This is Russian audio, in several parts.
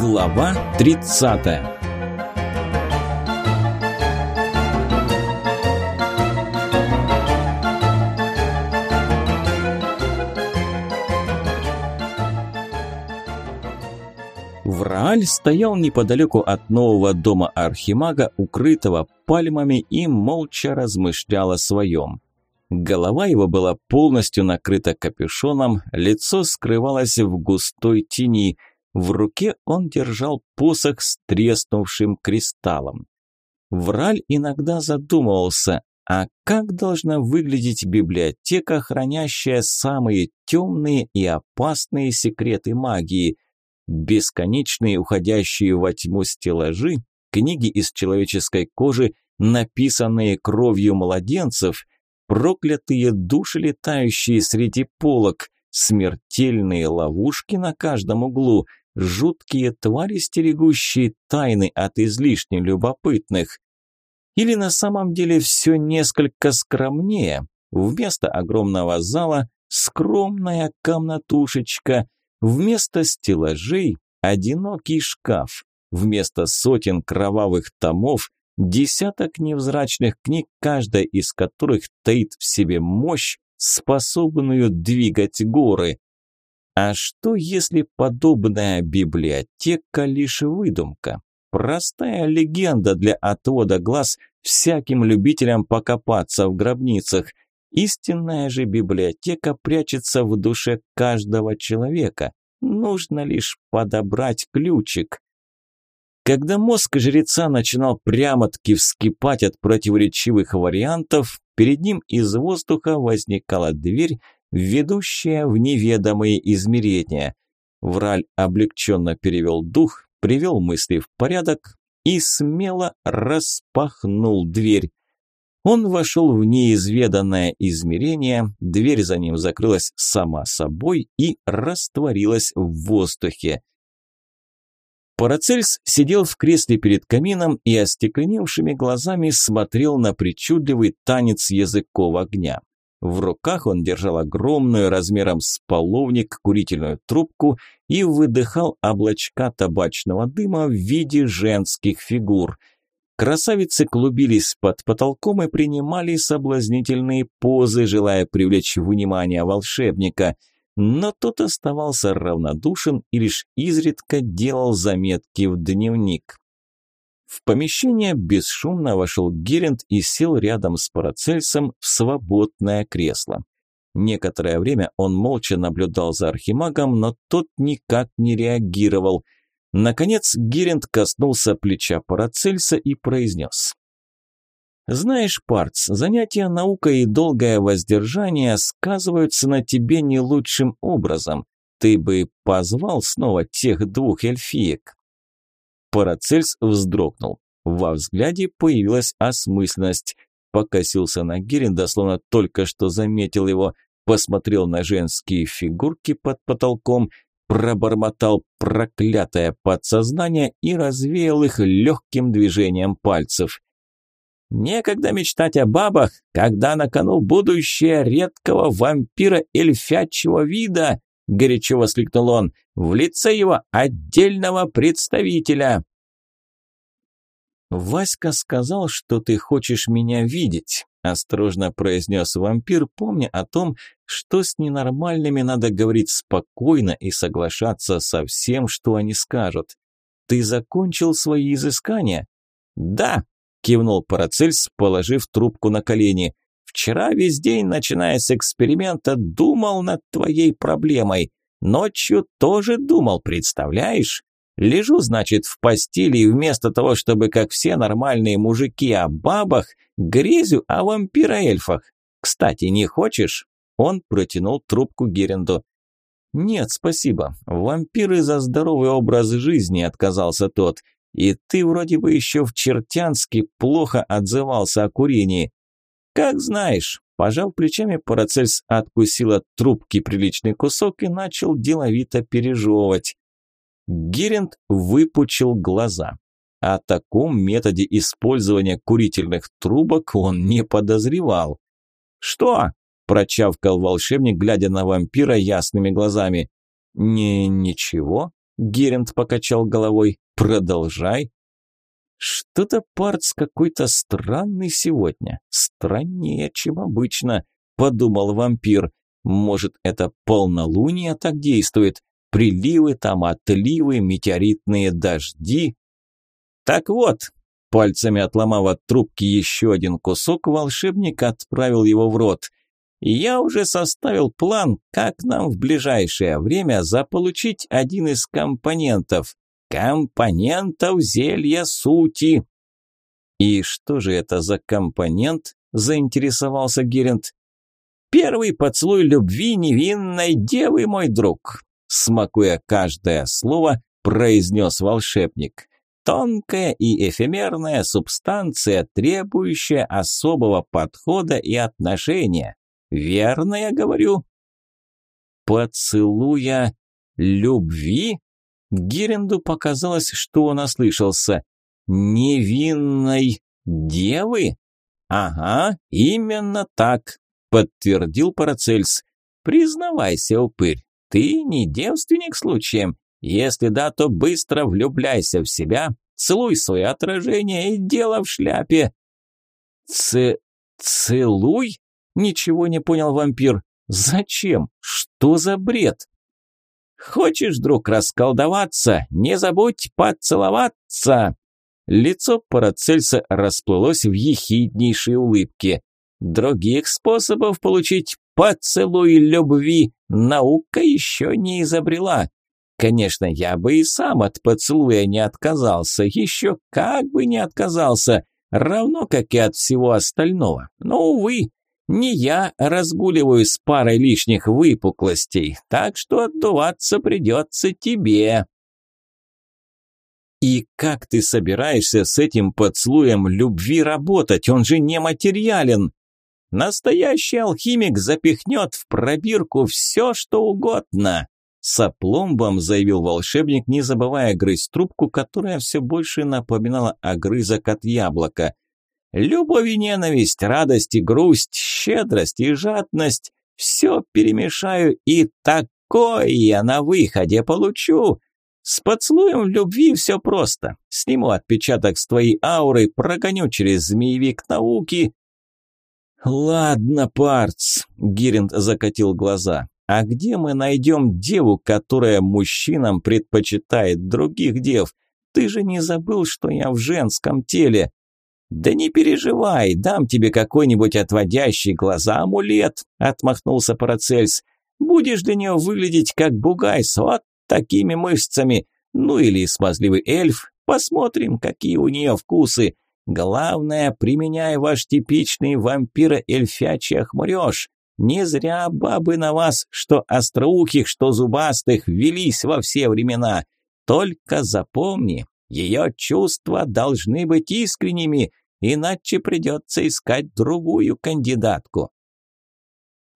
Глава 30 Врааль стоял неподалеку от нового дома Архимага, укрытого пальмами, и молча размышлял о своем. Голова его была полностью накрыта капюшоном, лицо скрывалось в густой тени – в руке он держал посох с треснувшим кристаллом. Враль иногда задумывался, а как должна выглядеть библиотека, хранящая самые темные и опасные секреты магии? Бесконечные уходящие во тьму стеллажи, книги из человеческой кожи, написанные кровью младенцев, проклятые души, летающие среди полок, смертельные ловушки на каждом углу – жуткие твари, стерегущие тайны от излишне любопытных. Или на самом деле все несколько скромнее. Вместо огромного зала скромная комнатушечка, вместо стеллажей одинокий шкаф, вместо сотен кровавых томов десяток невзрачных книг, каждая из которых таит в себе мощь, способную двигать горы. А что, если подобная библиотека лишь выдумка? Простая легенда для отвода глаз всяким любителям покопаться в гробницах. Истинная же библиотека прячется в душе каждого человека. Нужно лишь подобрать ключик. Когда мозг жреца начинал прямо-таки вскипать от противоречивых вариантов, перед ним из воздуха возникала дверь, ведущая в неведомые измерения. Враль облегченно перевел дух, привел мысли в порядок и смело распахнул дверь. Он вошел в неизведанное измерение, дверь за ним закрылась сама собой и растворилась в воздухе. Парацельс сидел в кресле перед камином и остекленевшими глазами смотрел на причудливый танец языков огня. В руках он держал огромную размером с половник курительную трубку и выдыхал облачка табачного дыма в виде женских фигур. Красавицы клубились под потолком и принимали соблазнительные позы, желая привлечь внимание волшебника. Но тот оставался равнодушен и лишь изредка делал заметки в дневник. В помещение бесшумно вошел Геринд и сел рядом с Парацельсом в свободное кресло. Некоторое время он молча наблюдал за архимагом, но тот никак не реагировал. Наконец Геринд коснулся плеча Парацельса и произнес. «Знаешь, Парц, занятия наукой и долгое воздержание сказываются на тебе не лучшим образом. Ты бы позвал снова тех двух эльфиек». Парацельс вздрогнул. Во взгляде появилась осмысленность. Покосился на Геринда, словно только что заметил его, посмотрел на женские фигурки под потолком, пробормотал проклятое подсознание и развеял их легким движением пальцев. Некогда мечтать о бабах, когда на кону будущее редкого вампира эльфячьего вида, горячо воскликнул он, в лице его отдельного представителя. «Васька сказал, что ты хочешь меня видеть», – осторожно произнес вампир, помня о том, что с ненормальными надо говорить спокойно и соглашаться со всем, что они скажут. «Ты закончил свои изыскания?» «Да», – кивнул Парацельс, положив трубку на колени. «Вчера весь день, начиная с эксперимента, думал над твоей проблемой. Ночью тоже думал, представляешь? Лежу, значит, в постели и вместо того, чтобы, как все нормальные мужики, о бабах, грезю о вампироэльфах. Кстати, не хочешь?» Он протянул трубку Геренду. «Нет, спасибо. Вампиры за здоровый образ жизни», – отказался тот. «И ты вроде бы еще в Чертянске плохо отзывался о курении». «Как знаешь». Пожав плечами, Парацельс откусил от трубки приличный кусок и начал деловито пережевывать. Геринд выпучил глаза. О таком методе использования курительных трубок он не подозревал. «Что?» – прочавкал волшебник, глядя на вампира ясными глазами. «Не, ничего», – Герент покачал головой. Продолжай. Что-то Парц какой-то странный сегодня. Страннее, чем обычно, подумал вампир. Может, это полнолуние так действует? Приливы там, отливы, метеоритные дожди. Так вот, пальцами отломав от трубки еще один кусок, волшебник отправил его в рот. Я уже составил план, как нам в ближайшее время заполучить один из компонентов компонентов зелья сути. И что же это за компонент? заинтересовался Герент. Первый поцелуй любви невинной девы, мой друг, смакуя каждое слово, произнес волшебник. Тонкая и эфемерная субстанция, требующая особого подхода и отношения. Верно я говорю? Поцелуя любви? Геренду показалось, что он ослышался. «Невинной девы?» «Ага, именно так», – подтвердил Парацельс. «Признавайся, упырь, ты не девственник случаем? Если да, то быстро влюбляйся в себя, целуй свое отражение и дело в шляпе». «Ц... целуй?» – ничего не понял вампир. «Зачем? Что за бред?» Хочешь, друг, расколдоваться? Не забудь поцеловаться!» Лицо Парацельса расплылось в ехиднейшей улыбке. Других способов получить поцелуй любви наука еще не изобрела. Конечно, я бы и сам от поцелуя не отказался, еще как бы не отказался, равно как и от всего остального. Но, увы, не я разгуливаю с парой лишних выпуклостей, так что отдуваться придется тебе. И как ты собираешься с этим поцелуем любви работать? Он же нематериален. Настоящий алхимик запихнет в пробирку все, что угодно. С опломбом заявил волшебник, не забывая грызть трубку, которая все больше напоминала огрызок от яблока. Любовь и ненависть, радость и грусть, щедрость и жадность – все перемешаю и такое на выходе получу. С поцелуем любви все просто. Сниму отпечаток с твоей ауры, прогоню через змеевик науки. Ладно, парц, Гиринд закатил глаза. А где мы найдем деву, которая мужчинам предпочитает других дев? Ты же не забыл, что я в женском теле. «Да не переживай, дам тебе какой-нибудь отводящий глаза амулет», – отмахнулся Парацельс. «Будешь для нее выглядеть как бугай с вот такими мышцами. Ну или смазливый эльф. Посмотрим, какие у нее вкусы. Главное, применяй ваш типичный вампира-эльфячий охмуреж. Не зря бабы на вас, что остроухих, что зубастых, велись во все времена. Только запомни, ее чувства должны быть искренними, иначе придется искать другую кандидатку.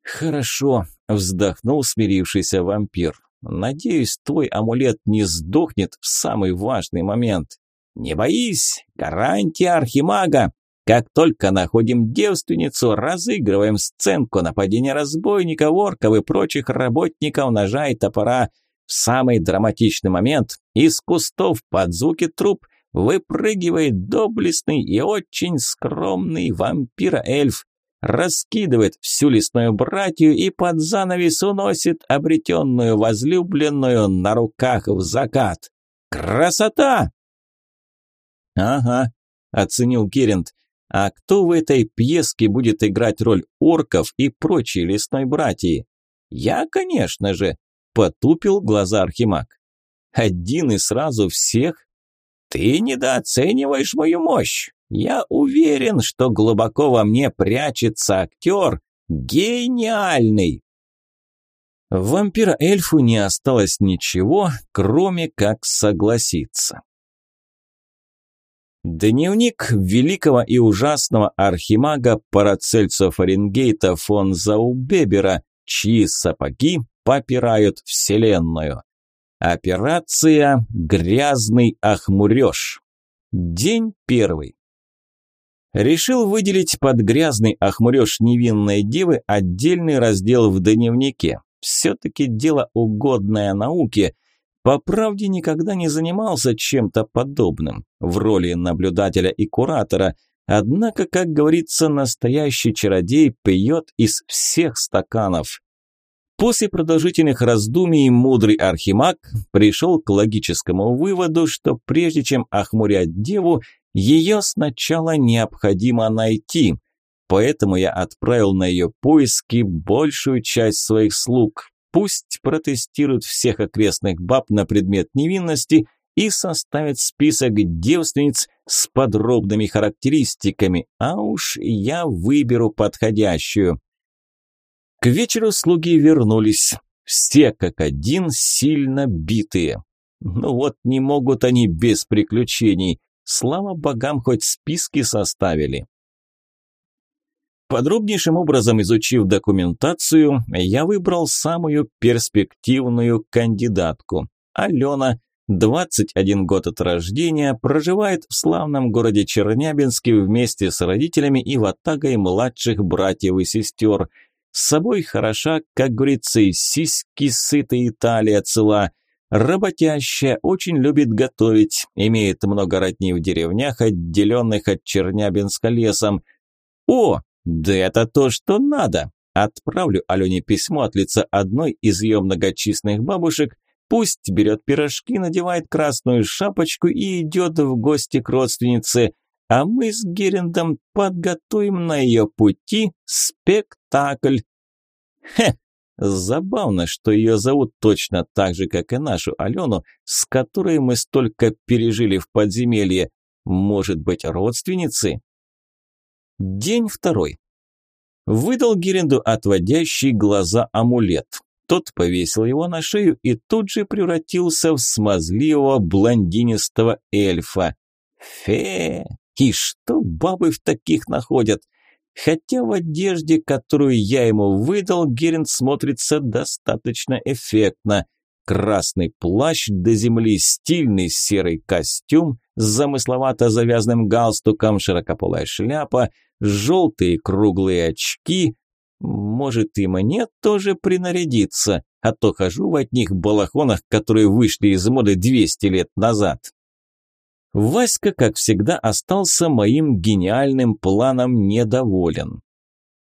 Хорошо, вздохнул смирившийся вампир. Надеюсь, твой амулет не сдохнет в самый важный момент. Не боись, гарантия архимага. Как только находим девственницу, разыгрываем сценку нападения разбойников, орков и прочих работников ножа и топора. В самый драматичный момент из кустов под звуки труп выпрыгивает доблестный и очень скромный вампир-эльф, раскидывает всю лесную братью и под занавес уносит обретенную возлюбленную на руках в закат. Красота! Ага, оценил Герент. А кто в этой пьеске будет играть роль орков и прочей лесной братьи? Я, конечно же, потупил глаза Архимаг. Один и сразу всех? Ты недооцениваешь мою мощь. Я уверен, что глубоко во мне прячется актер, гениальный. Вампира-эльфу не осталось ничего, кроме как согласиться. Дневник великого и ужасного архимага Парацельса Фаренгейта фон Заубебера, чьи сапоги попирают вселенную. Операция «Грязный охмуреж». День первый. Решил выделить под грязный охмуреж невинной девы отдельный раздел в дневнике. Все-таки дело угодное науке. По правде никогда не занимался чем-то подобным в роли наблюдателя и куратора, однако, как говорится, настоящий чародей пьет из всех стаканов. После продолжительных раздумий мудрый архимаг пришел к логическому выводу, что прежде чем охмурять деву, ее сначала необходимо найти. Поэтому я отправил на ее поиски большую часть своих слуг, Пусть протестируют всех окрестных баб на предмет невинности и составят список девственниц с подробными характеристиками, а уж я выберу подходящую. К вечеру слуги вернулись, все как один сильно битые. Ну вот не могут они без приключений, слава богам хоть списки составили. Подробнейшим образом изучив документацию, я выбрал самую перспективную кандидатку. Алена, 21 год от рождения, проживает в славном городе Чернябинске вместе с родителями и ватагой младших братьев и сестер. С собой хороша, как говорится, и сиськи сытые, талия цела. Работящая, очень любит готовить, имеет много родней в деревнях, отделенных от Чернябинска лесом. О, да это то, что надо. Отправлю Алене письмо от лица одной из ее многочисленных бабушек. Пусть берет пирожки, надевает красную шапочку и идет в гости к родственнице. А мы с Герендом подготовим на ее пути спектакль. Хе, забавно, что ее зовут точно так же, как и нашу Алену, с которой мы столько пережили в подземелье. Может быть, родственницы? День второй. Выдал Гиренду отводящий глаза амулет. Тот повесил его на шею и тут же превратился в смазливого блондинистого эльфа. Фе! И что бабы в таких находят? Хотя в одежде, которую я ему выдал, Геринд смотрится достаточно эффектно. Красный плащ до земли, стильный серый костюм с замысловато завязанным галстуком, широкополая шляпа, желтые круглые очки. Может и мне тоже принарядиться, а то хожу в одних балахонах, которые вышли из моды 200 лет назад. Васька, как всегда, остался моим гениальным планом недоволен.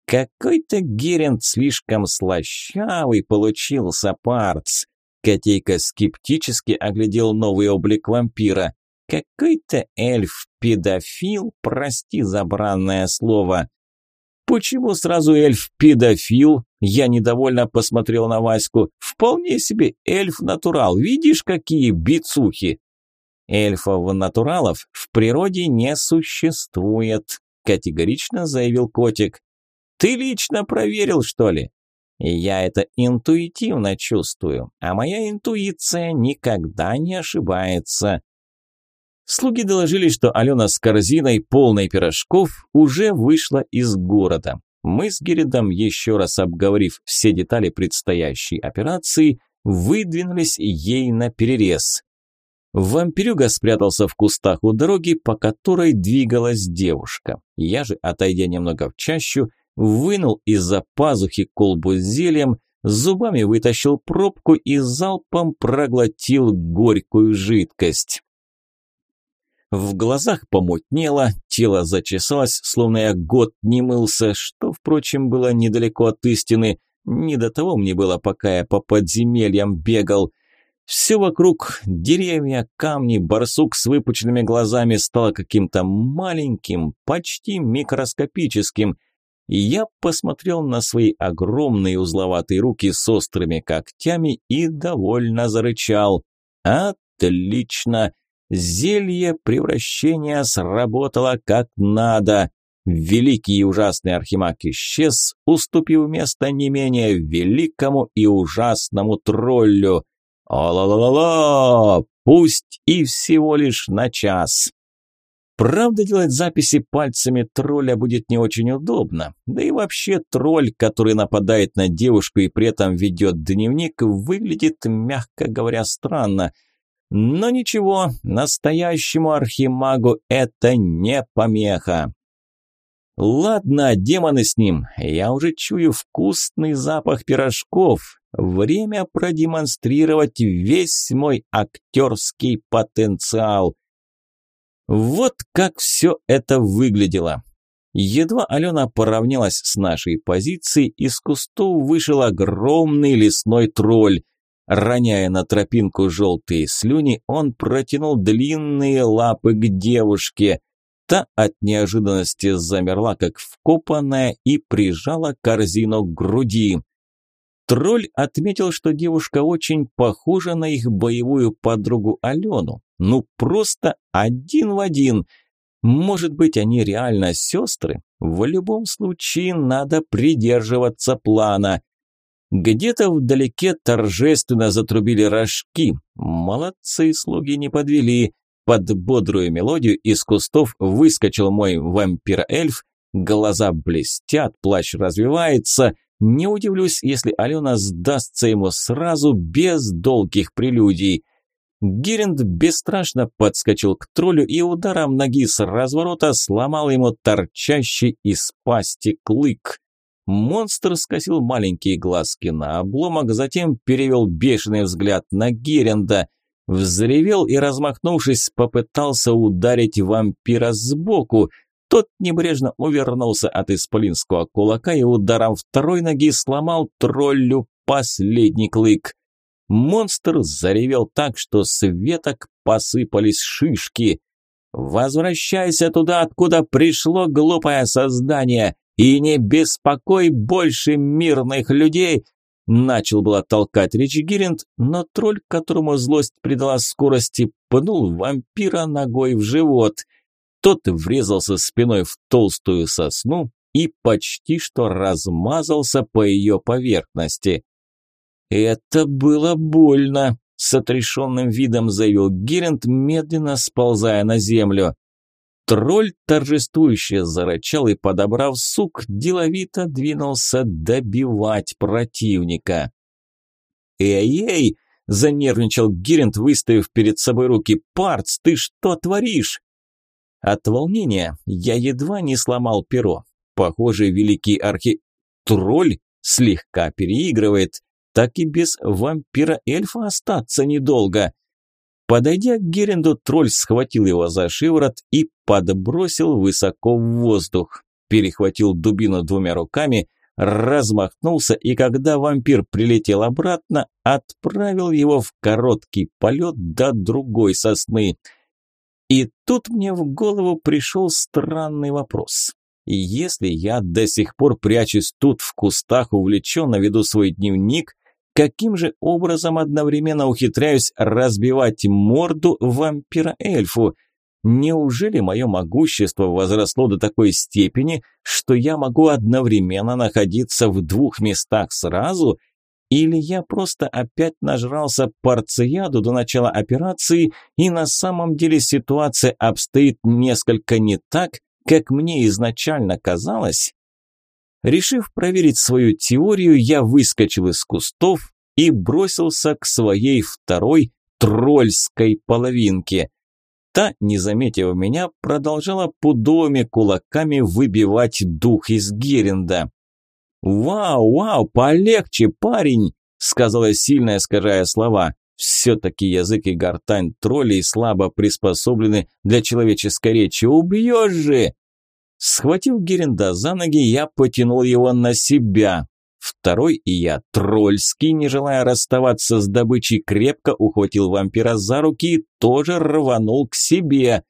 Какой-то Герент слишком слащавый получился парц. Котейка скептически оглядел новый облик вампира. Какой-то эльф-педофил, прости за бранное слово. Почему сразу эльф-педофил? Я недовольно посмотрел на Ваську. Вполне себе эльф-натурал. Видишь, какие бицухи? Эльфов-натуралов в природе не существует, категорично заявил котик. Ты лично проверил, что ли? Я это интуитивно чувствую, а моя интуиция никогда не ошибается. Слуги доложили, что Алена с корзиной, полной пирожков, уже вышла из города. Мы с Геридом, еще раз обговорив все детали предстоящей операции, выдвинулись ей на перерез. Вампирюга спрятался в кустах у дороги, по которой двигалась девушка. Я же, отойдя немного в чащу, вынул из-за пазухи колбу с зельем, зубами вытащил пробку и залпом проглотил горькую жидкость. В глазах помутнело, тело зачесалось, словно я год не мылся, что, впрочем, было недалеко от истины. Не до того мне было, пока я по подземельям бегал. Все вокруг, деревья, камни, барсук с выпученными глазами стало каким-то маленьким, почти микроскопическим. И я посмотрел на свои огромные узловатые руки с острыми когтями и довольно зарычал. «Отлично!» Зелье превращения сработало как надо. Великий и ужасный архимаг исчез, уступив место не менее великому и ужасному троллю. О-ла-ла-ла-ла! Пусть и всего лишь на час. Правда, делать записи пальцами тролля будет не очень удобно. Да и вообще тролль, который нападает на девушку и при этом ведет дневник, выглядит, мягко говоря, странно – но ничего, настоящему архимагу это не помеха. Ладно, демоны с ним, я уже чую вкусный запах пирожков. Время продемонстрировать весь мой актерский потенциал. Вот как все это выглядело. Едва Алена поравнялась с нашей позицией, из кустов вышел огромный лесной тролль. Роняя на тропинку желтые слюни, он протянул длинные лапы к девушке. Та от неожиданности замерла, как вкопанная, и прижала корзину к груди. Тролль отметил, что девушка очень похожа на их боевую подругу Алену. Ну, просто один в один. Может быть, они реально сестры? В любом случае, надо придерживаться плана. Где-то вдалеке торжественно затрубили рожки. Молодцы, слуги не подвели. Под бодрую мелодию из кустов выскочил мой вампир-эльф. Глаза блестят, плащ развивается – не удивлюсь, если Алена сдастся ему сразу, без долгих прелюдий. Геринд бесстрашно подскочил к троллю и ударом ноги с разворота сломал ему торчащий из пасти клык. Монстр скосил маленькие глазки на обломок, затем перевел бешеный взгляд на Геренда, взревел и, размахнувшись, попытался ударить вампира сбоку – тот небрежно увернулся от исполинского кулака и ударом второй ноги сломал троллю последний клык. Монстр заревел так, что с веток посыпались шишки. «Возвращайся туда, откуда пришло глупое создание, и не беспокой больше мирных людей!» Начал было толкать речь Гиринд, но тролль, которому злость придала скорости, пнул вампира ногой в живот – тот врезался спиной в толстую сосну и почти что размазался по ее поверхности. «Это было больно», – с отрешенным видом заявил Герент, медленно сползая на землю. Тролль торжествующе зарычал и, подобрав сук, деловито двинулся добивать противника. «Эй-эй!» – занервничал Герент, выставив перед собой руки. «Парц, ты что творишь?» От волнения я едва не сломал перо. Похоже, великий архи... Тролль слегка переигрывает. Так и без вампира-эльфа остаться недолго. Подойдя к Геренду, тролль схватил его за шиворот и подбросил высоко в воздух. Перехватил дубину двумя руками, размахнулся и, когда вампир прилетел обратно, отправил его в короткий полет до другой сосны – и тут мне в голову пришел странный вопрос. Если я до сих пор прячусь тут в кустах, увлеченно веду свой дневник, каким же образом одновременно ухитряюсь разбивать морду вампира-эльфу? Неужели мое могущество возросло до такой степени, что я могу одновременно находиться в двух местах сразу – или я просто опять нажрался порцияду до начала операции, и на самом деле ситуация обстоит несколько не так, как мне изначально казалось? Решив проверить свою теорию, я выскочил из кустов и бросился к своей второй тролльской половинке. Та, не заметив меня, продолжала пудовыми кулаками выбивать дух из Геренда. «Вау, вау, полегче, парень!» – сказала сильно искажая слова. «Все-таки язык и гортань троллей слабо приспособлены для человеческой речи. Убьешь же!» Схватив Геренда за ноги, я потянул его на себя. Второй и я, тролльский, не желая расставаться с добычей, крепко ухватил вампира за руки и тоже рванул к себе.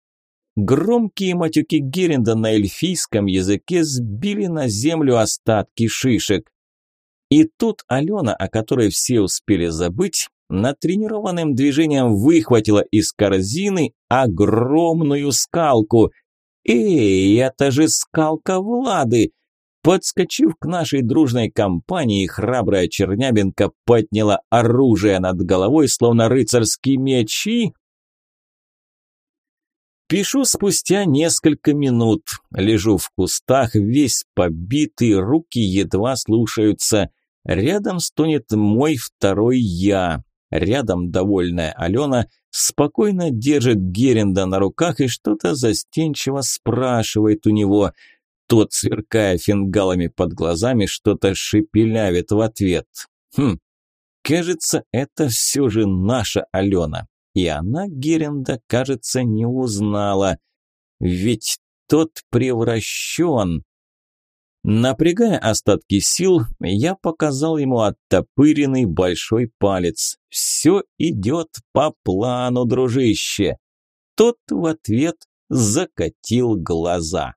Громкие матюки Геренда на эльфийском языке сбили на землю остатки шишек. И тут Алена, о которой все успели забыть, натренированным движением выхватила из корзины огромную скалку. «Эй, это же скалка Влады!» Подскочив к нашей дружной компании, храбрая Чернябинка подняла оружие над головой, словно рыцарский меч, и Пишу спустя несколько минут. Лежу в кустах, весь побитый, руки едва слушаются. Рядом стонет мой второй я. Рядом довольная Алена спокойно держит Геренда на руках и что-то застенчиво спрашивает у него. Тот, сверкая фингалами под глазами, что-то шепелявит в ответ. Хм, Кажется, это все же наша Алена. И она Геренда, кажется, не узнала. Ведь тот превращен. Напрягая остатки сил, я показал ему оттопыренный большой палец. «Все идет по плану, дружище!» Тот в ответ закатил глаза.